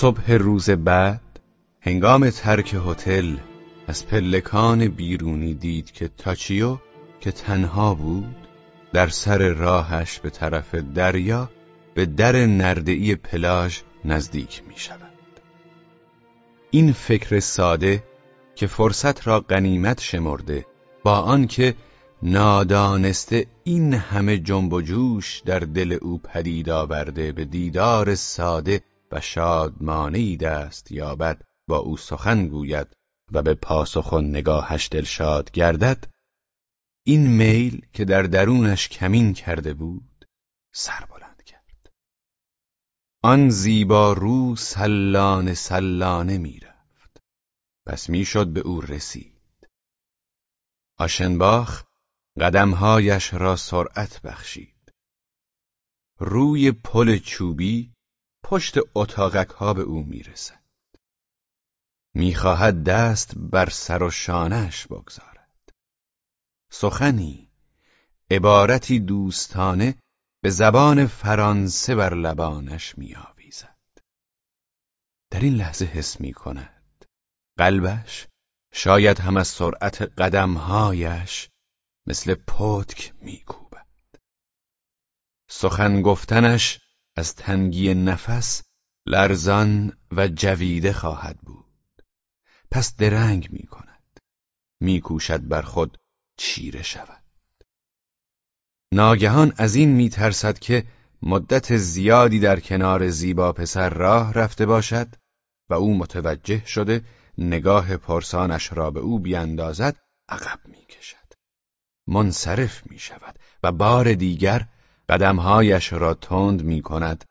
صبح روز بعد هنگام ترک هتل از پلکان بیرونی دید که تاچیو که تنها بود در سر راهش به طرف دریا به در نردعی پلاژ نزدیک می شود. این فکر ساده که فرصت را غنیمت شمرده با آنکه نادانسته این همه جنب و جوش در دل او پدید آورده به دیدار ساده و شادمانه دست یابد با او سخن گوید و به پاسخ و نگاهش دلشاد گردد. این میل که در درونش کمین کرده بود سر بلند کرد. آن زیبا رو سلانه سلانه می‌رفت. پس می‌شد به او رسید. آشنباخ قدمهایش را سرعت بخشید. روی پل چوبی پشت اتاقک ها به او می‌رسد. می‌خواهد دست بر سر و شانش بگذارد. سخنی عبارتی دوستانه به زبان فرانسه بر لبانش میآویزد. در این لحظه حس می کند قلبش شاید هم از سرعت قدمهایش مثل پتک میکوبد. سخن گفتنش از تنگی نفس لرزان و جویده خواهد بود. پس درنگ می کند. می کوشد بر خود چیره شود. ناگهان از این می ترسد که مدت زیادی در کنار زیبا پسر راه رفته باشد و او متوجه شده نگاه پرسانش را به او بیاندازد عقب می کشد. منصرف می شود و بار دیگر قدمهایش را تند می کند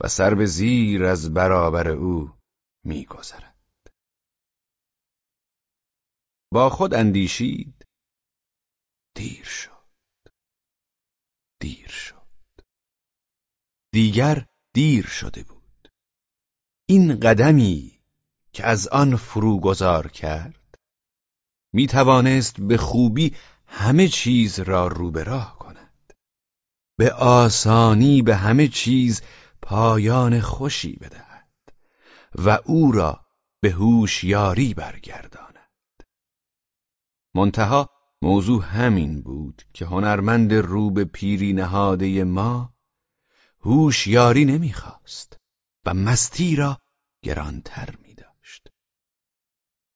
و سر به زیر از برابر او می گذرد. با خود اندیشید. دیر شد. دیر شد. دیگر دیر شده بود. این قدمی که از آن فرو گذار کرد می توانست به خوبی همه چیز را رو به آسانی به همه چیز پایان خوشی بدهد و او را به هوشیاری برگرداند منتها موضوع همین بود که هنرمند رو به پیری نهاده ما هوشیاری نمی‌خواست و مستی را گرانتر می داشت.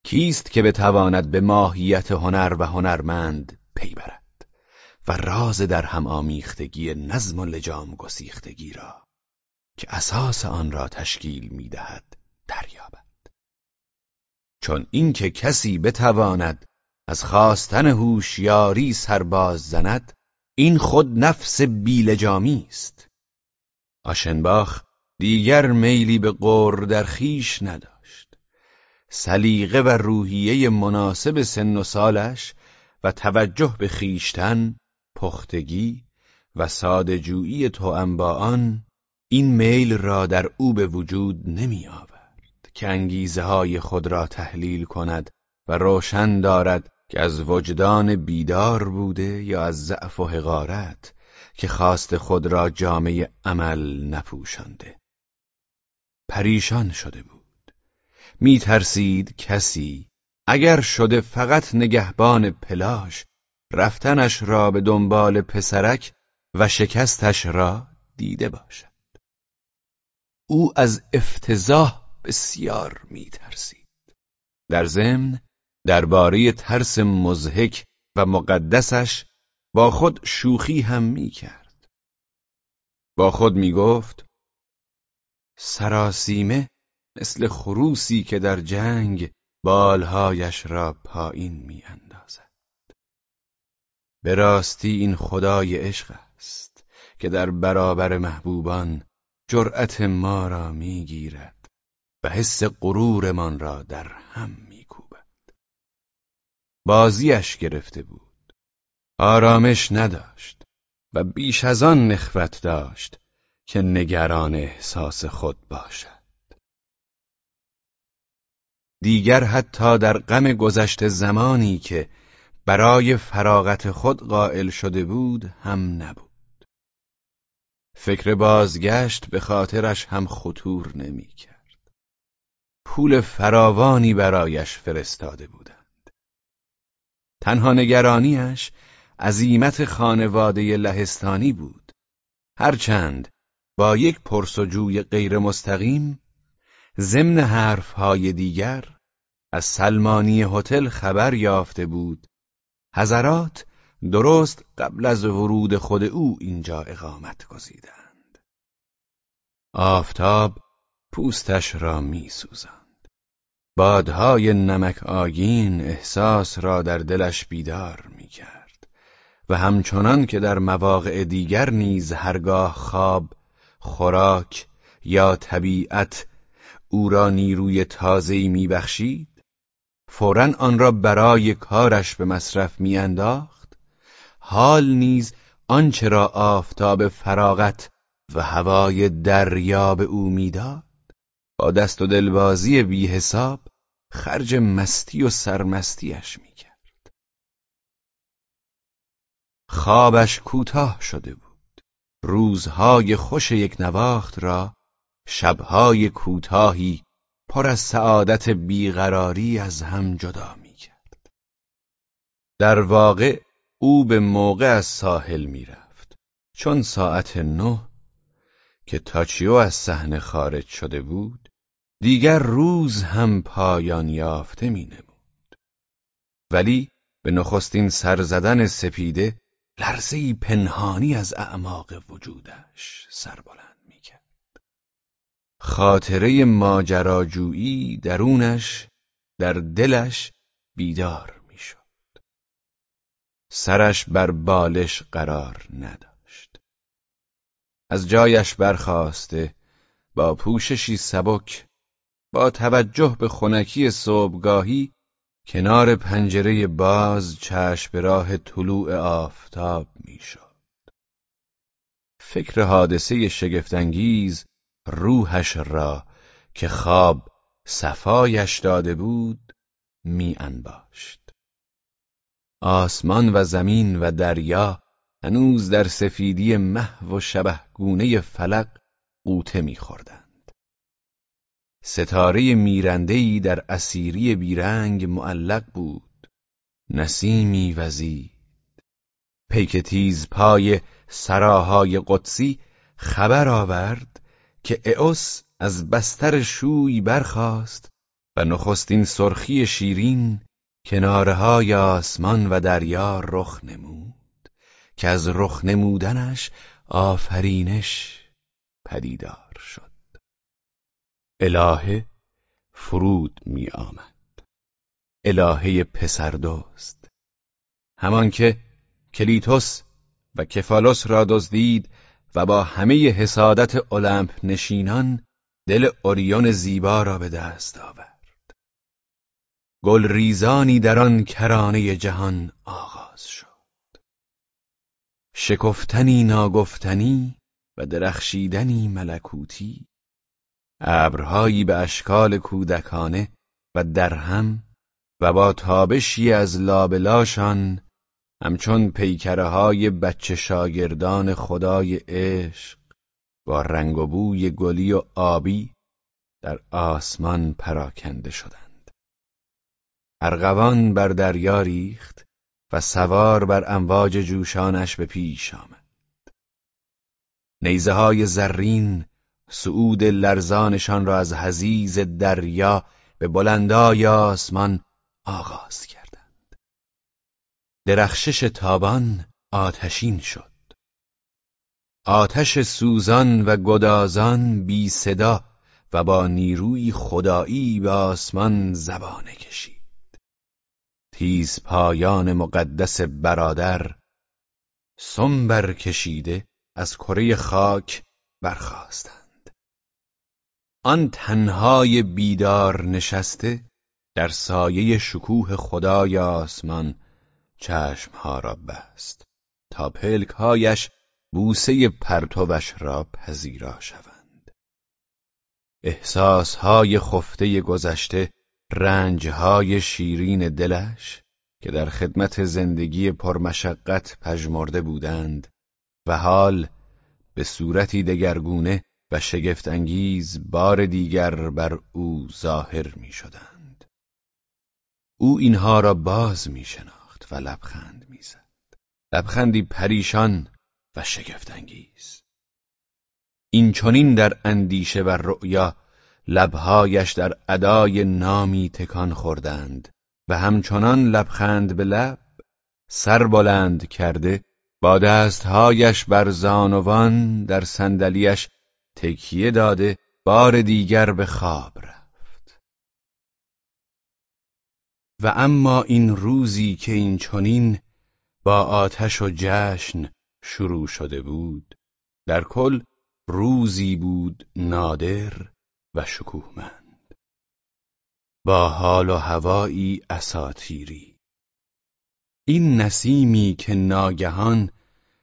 کیست که بتواند به ماهیت هنر و هنرمند پی برد و راز در هم آمیختگی نظم و لجام گسیختگی را که اساس آن را تشکیل می‌دهد دریابد. چون اینکه کسی بتواند از خواستن هوشیاری سرباز زند این خود نفس بیلجامی است. آشنباخ دیگر میلی به قر در خیش نداشت. سلیقه و روحیه مناسب سن و سالش و توجه به خیشتن پختگی و سادجویی توأم با آن این میل را در او به وجود نمی آورد که انگیزه های خود را تحلیل کند و روشن دارد که از وجدان بیدار بوده یا از ضعف و حقارت که خواست خود را جامعه عمل نپوشانده. پریشان شده بود. می ترسید کسی اگر شده فقط نگهبان پلاش رفتنش را به دنبال پسرک و شکستش را دیده باشد. او از افتضاح بسیار میترسید. در ضمن درباره ترس مزهک و مقدسش با خود شوخی هم می‌کرد. با خود می‌گفت سراسیمه مثل خروسی که در جنگ بالهایش را پایین میاندازد. به راستی این خدای عشق است که در برابر محبوبان جرأت ما را می‌گیرد و حس غرورمان را در هم میکوبد. بازیش گرفته بود. آرامش نداشت و بیش از آن نخوت داشت که نگران احساس خود باشد. دیگر حتی در غم گذشته زمانی که برای فراغت خود قائل شده بود هم نبود فکر بازگشت به خاطرش هم خطور نمی کرد پول فراوانی برایش فرستاده بودند. تنها نگرانیش عظیمت خانواده لهستانی بود. هرچند با یک پرسجوی غیر مستقیم ضمن حرفهای دیگر از سلمانی هتل خبر یافته بود حضرات درست قبل از ورود خود او اینجا اقامت گزیدند آفتاب پوستش را می سوزند. بادهای نمک آگین احساس را در دلش بیدار می کرد و همچنان که در مواقع دیگر نیز هرگاه خواب، خوراک یا طبیعت او را نیروی تازه‌ای میبخشید فورا آن را برای کارش به مصرف میانداخت. حال نیز آنچه را آفتاب فراغت و هوای دریا به او می‌داد. با دست و دلبازی بی حساب خرج مستی و سرمستیش می‌کرد. خوابش کوتاه شده بود. روزهای خوش یک نواخت را شبهای کوتاهی پر از سعادت بیقراری از هم جدا می‌کرد در واقع او به موقع از ساحل می‌رفت چون ساعت نه که تاچیو از صحنه خارج شده بود دیگر روز هم پایان یافته می نمود. ولی به نخستین سر زدن سپیده لرزهی پنهانی از اعماق وجودش سر بلند می کرد. خاطره ماجراجویی درونش در دلش بیدار می شد. سرش بر بالش قرار نداشت. از جایش برخواسته با پوششی سبک با توجه به خنکی صبحگاهی کنار پنجره باز چشم به راه طلوع آفتاب می‌شد. فکر حادثه شگفتانگیز روحش را که خواب صفایش داده بود می انباشت. آسمان و زمین و دریا هنوز در سفیدی محو و شبهگونه فلق قوطه میخوردند. ستاره میرندهی در اسیری بیرنگ معلق بود. نسیمی وزید. پیک تیز پای سراهای قدسی خبر آورد که اعوس از بستر شوی برخاست و نخستین سرخی شیرین کنارهای آسمان و دریا رخ نمود که از رخ نمودنش آفرینش پدیدار شد. الهه فرود می آمد. الهه پسر دوست. همان که کلیتوس و کفالوس را دزدید و با همه حسادت المپ نشینان دل اوریون زیبا را به دست آورد. گل ریزانی در آن کرانه جهان آغاز شد. شکفتنی ناگفتنی و درخشیدنی ملکوتی ابرهایی به اشکال کودکانه و درهم و با تابشی از لابلاشان همچون پیکره های بچه شاگردان خدای عشق با رنگ و بوی گلی و آبی در آسمان پراکنده شدند. ارغوان بر دریا ریخت و سوار بر امواج جوشانش به پیش آمد. نیزه های زرین سعود لرزانشان را از حزیز دریا به بلندای آسمان آغاز کرد. درخشش تابان آتشین شد. آتش سوزان و گدازان بی صدا و با نیروی خدایی به آسمان زبانه کشید. تیز پایان مقدس برادر سنبر کشیده از کره خاک برخواستند آن تنهای بیدار نشسته در سایه شکوه خدای آسمان چشمها را بست تا پلکهایش بوسه پرتوش را پذیرا شوند احساسهای خفته گذشته رنجهای شیرین دلش که در خدمت زندگی پرمشقت پژمرده بودند و حال به صورتی دگرگونه و شگفت انگیز بار دیگر بر او ظاهر می شدند. او اینها را باز می و لبخند می زد. لبخندی پریشان و شگفت انگیز. این چونین در اندیشه و رؤیا لبهایش در ادای نامی تکان خوردند و همچنان لبخند به لب سر بلند کرده با دستهایش بر زانوان در صندلیاش تکیه داده بار دیگر به خواب رفت و اما این روزی که این چنین با آتش و جشن شروع شده بود در کل روزی بود نادر و شکوهمند. با حال و هوایی اساتیری. این نسیمی که ناگهان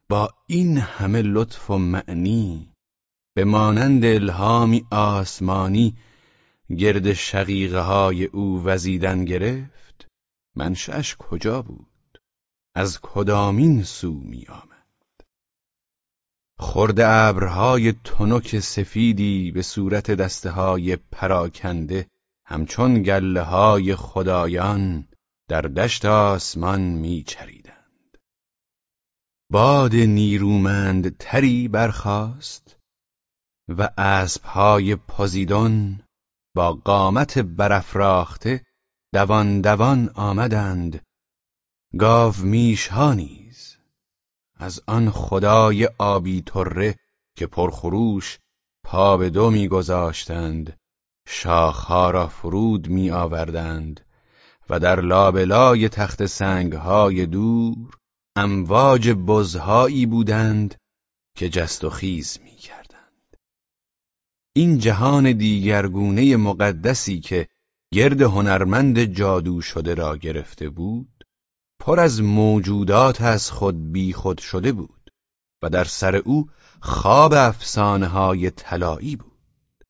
با این همه لطف و معنی به مانند الهامی آسمانی گرد شقیقه های او وزیدن گرفت منشأش کجا بود؟ از کدامین سو می آمد؟ خورده ابرهای تنک سفیدی به صورت دسته های پراکنده همچون گله های خدایان در دشت آسمان میچریدند باد نیرومند تری برخاست و اسبهای پازیدون با قامت برافراخته دوان دوان آمدند گاو میشها نیز از آن خدای آبی تره که پرخروش پا به دو میگذاشتند شاخها را فرود می آوردند و در لابلای تخت سنگهای دور امواج بزهایی بودند که جست و خیز می کردند. این جهان دیگرگونه مقدسی که گرد هنرمند جادو شده را گرفته بود پر از موجودات از خود بی خود شده بود و در سر او خواب افسانه های طلایی بود.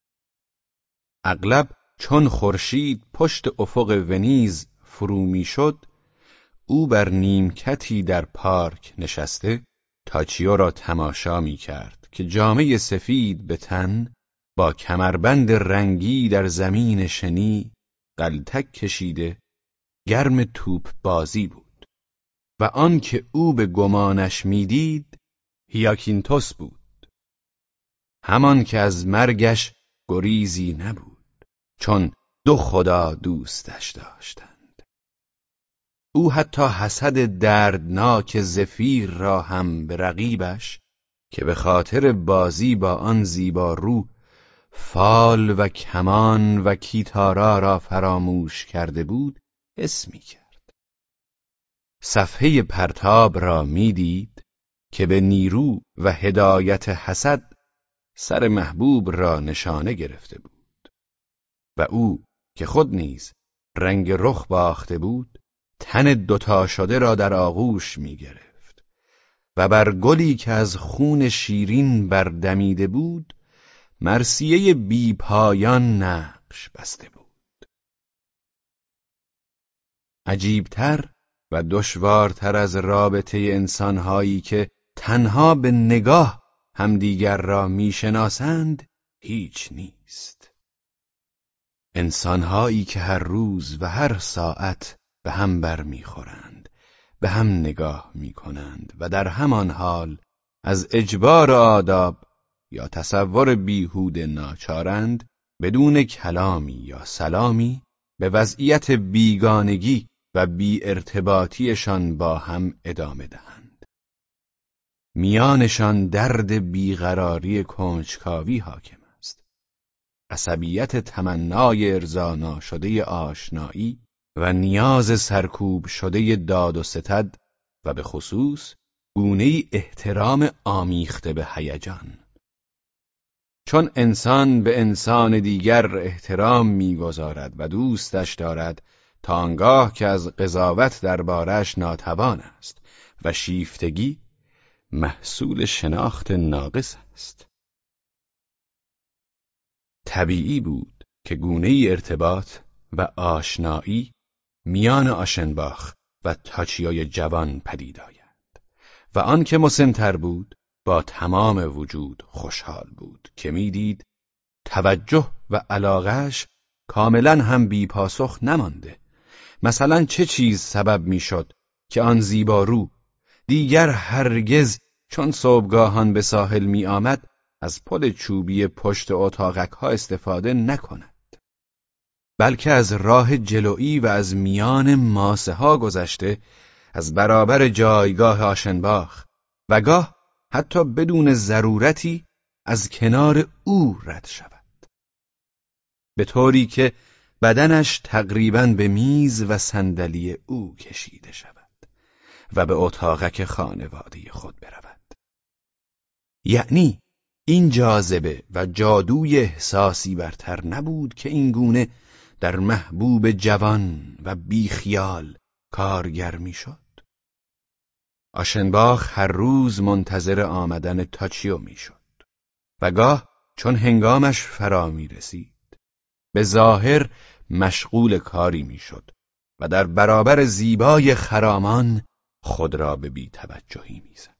اغلب چون خورشید پشت افق ونیز فرو می‌شد او بر نیمکتی در پارک نشسته تاچیو را تماشا می کرد که جامعه سفید به تن با کمربند رنگی در زمین شنی قلتک کشیده گرم توپ بازی بود. و آنکه او به گمانش می‌دید هیاکینتوس بود. همان که از مرگش گریزی نبود چون دو خدا دوستش داشتند. او حتی حسد دردناک زفیر را هم به رقیبش که به خاطر بازی با آن زیبا رو فال و کمان و کیتارا را فراموش کرده بود حس می کرد. صفحه پرتاب را می‌دید که به نیرو و هدایت حسد سر محبوب را نشانه گرفته بود و او که خود نیز رنگ رخ باخته بود تن دوتا شده را در آغوش می گرفت و بر گلی که از خون شیرین بردمیده بود مرسیه بی پایان نقش بسته بود. عجیبتر و دشوارتر از رابطه انسانهایی که تنها به نگاه همدیگر را می‌شناسند هیچ نیست. انسانهایی که هر روز و هر ساعت به هم بر می‌خورند به هم نگاه می‌کنند و در همان حال از اجبار آداب یا تصور بیهود ناچارند بدون کلامی یا سلامی به وضعیت بیگانگی و بی ارتباطیشان با هم ادامه دهند. میانشان درد بیقراری کنجکاوی حاکم است. عصبیت تمنای ارزا شده آشنایی و نیاز سرکوب شده داد و ستد و به خصوص گونه احترام آمیخته به هیجان. چون انسان به انسان دیگر احترام می‌گذارد و دوستش دارد تا آنگاه که از قضاوت دربارش ناتوان است و شیفتگی محصول شناخت ناقص است. طبیعی بود که گونه ارتباط و آشنایی میان آشنباخ و تاچیای جوان پدید آید و آن که مسنتر بود با تمام وجود خوشحال بود که می‌دید توجه و علاقش کاملا هم بی پاسخ نمانده. مثلا چه چیز سبب می‌شد که آن زیبارو دیگر هرگز چون صبحگاهان به ساحل می آمد از پل چوبی پشت اتاقک ها استفاده نکند؟ بلکه از راه جلویی و از میان ماسه ها گذشته از برابر جایگاه آشنباخ و گاه حتی بدون ضرورتی از کنار او رد شود به طوری که بدنش تقریبا به میز و صندلی او کشیده شود و به اتاقک خانواده خود برود یعنی این جاذبه و جادوی احساسی برتر نبود که این گونه در محبوب جوان و بیخیال کارگر می‌شد. آشنباخ هر روز منتظر آمدن تاچیو می‌شد و گاه چون هنگامش فرا می رسید به ظاهر مشغول کاری می‌شد و در برابر زیبای خرامان خود را به بیتوجهی می‌زد.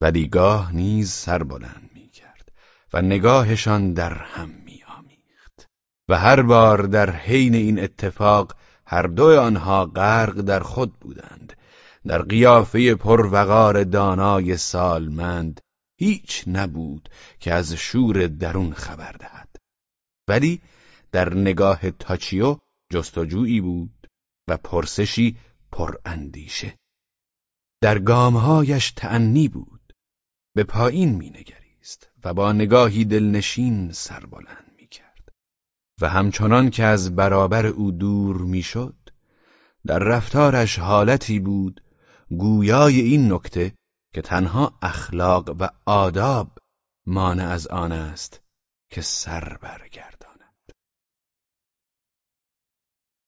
ولی گاه نیز سر بلند می کرد و نگاهشان در هم می آمیخت و هر بار در حین این اتفاق هر دو آنها غرق در خود بودند در قیافه پروقار دانای سالمند هیچ نبود که از شور درون خبر دهد. ولی در نگاه تاچیو جستجویی بود و پرسشی پراندیشه. در گامهایش تعنی بود به پایین مینگریست و با نگاهی دلنشین سر بلند می‌کرد. و همچنان که از برابر او دور می‌شد در رفتارش حالتی بود گویای این نکته که تنها اخلاق و آداب مانع از آن است که سر برگرداند.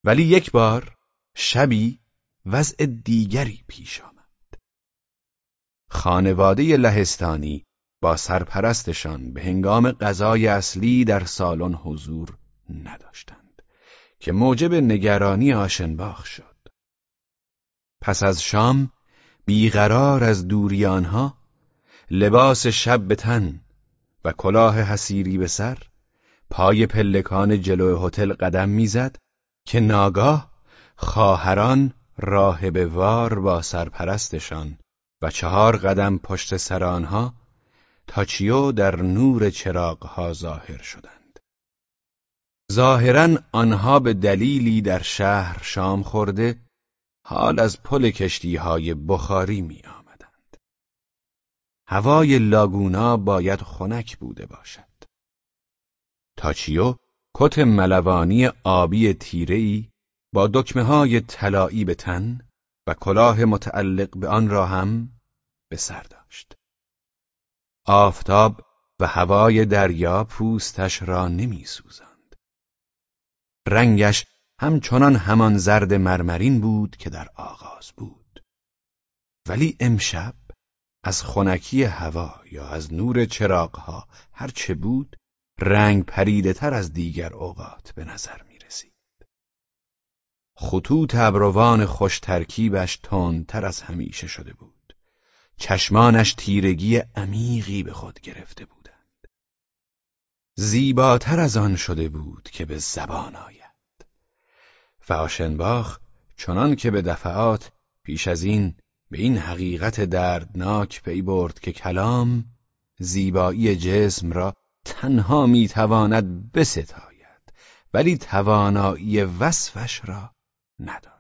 ولی یک بار شبی وضع دیگری پیش آمد. خانواده لهستانی با سرپرستشان به هنگام غذای اصلی در سالن حضور نداشتند که موجب نگرانی آشنباخ شد. پس از شام بیقرار از دوری آنها لباس شب به تن و کلاه حسیری به سر پای پلکان جلو هتل قدم می‌زد که ناگاه خواهران راهب وار با سرپرستشان و چهار قدم پشت سر آنها تاچیو در نور چراغها ظاهر شدند. ظاهرا آنها به دلیلی در شهر شام خورده حال از پل کشتی های بخاری می آمدند. هوای لاگونا باید خنک بوده باشد. تاچیو کت ملوانی آبی تیرهی با دکمه های طلایی به تن و کلاه متعلق به آن را هم به سر داشت. آفتاب و هوای دریا پوستش را نمی سوزند. رنگش همچنان همان زرد مرمرین بود که در آغاز بود. ولی امشب از خنکی هوا یا از نور چراغها هرچه بود رنگ پریده تر از دیگر اوقات به نظر می رسید. خطوط ابروان خوش ترکیبش تندتر از همیشه شده بود. چشمانش تیرگی عمیقی به خود گرفته بودند. زیباتر از آن شده بود که به زبان آید. و آشنباخ چنان که به دفعات پیش از این به این حقیقت دردناک پی برد که کلام زیبایی جسم را تنها می‌تواند بستاید ولی توانایی وصفش را ندارد.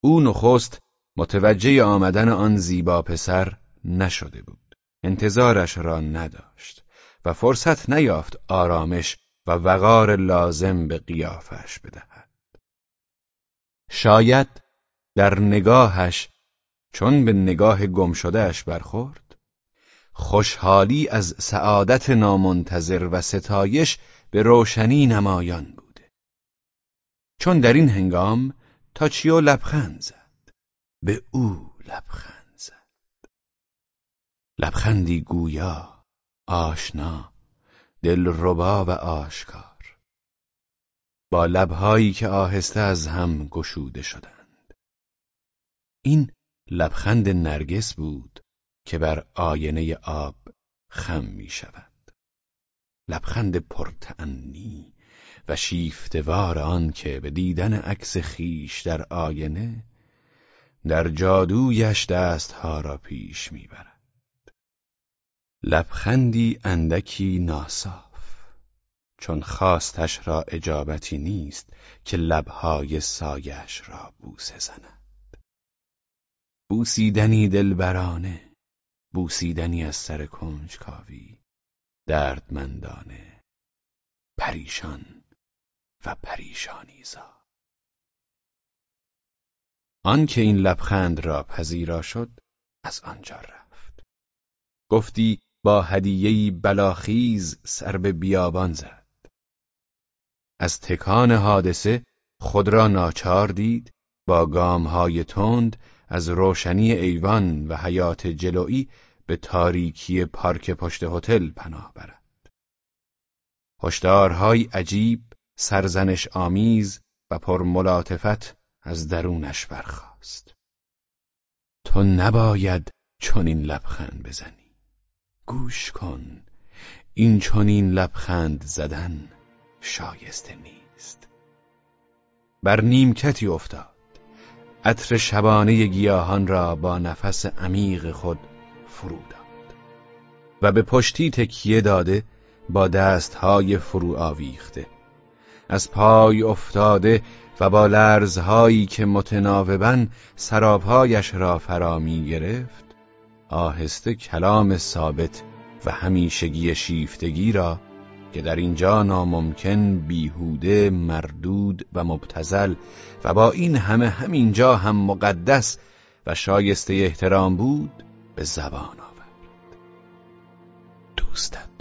او نخست متوجه آمدن آن زیبا پسر نشده بود انتظارش را نداشت و فرصت نیافت آرامش و وقار لازم به قیافش بدهد. شاید در نگاهش چون به نگاه گم شدهش برخورد خوشحالی از سعادت نامنتظر و ستایش به روشنی نمایان بود چون در این هنگام تاچیو لبخند زد. به او لبخند زد. لبخندی گویا آشنا دلربا و آشکار. با لبهایی که آهسته از هم گشوده شدند. این لبخند نرگس بود که بر آینه آب خم می شود. لبخند پرتعنی و شیفتوار آن که به دیدن عکس خیش در آینه در جادویش دستها را پیش می‌برد لبخندی اندکی ناصاف. چون خواستش را اجابتی نیست که لبهای سایش را بوسه زند. بوسیدنی دلبرانه بوسیدنی از سر کنجکاوی دردمندانه پریشان و پریشانیزا. آن که این لبخند را پذیرا شد از آنجا رفت. گفتی با هدیهی بلاخیز سر به بیابان زد. از تکان حادثه خود را ناچار دید با گامهای تند از روشنی ایوان و حیات جلویی به تاریکی پارک پشت هتل پناه برد. هشدارهای عجیب سرزنش آمیز و پرملاطفت از درونش برخاست. تو نباید چنین لبخند بزنی. گوش کن. این چنین لبخند زدن شایسته نیست. بر نیمکتی افتاد. عطر شبانه گیاهان را با نفس عمیق خود فرو داد و به پشتی تکیه داده با دستهای فرو آویخته. از پای افتاده و با لرزهایی که متناوبا سرابهایش را فرا می گرفت آهسته کلام ثابت و همیشگی شیفتگی را که در اینجا ناممکن بیهوده مردود و مبتزل و با این همه همینجا هم مقدس و شایسته احترام بود به زبان آورد. دوستت.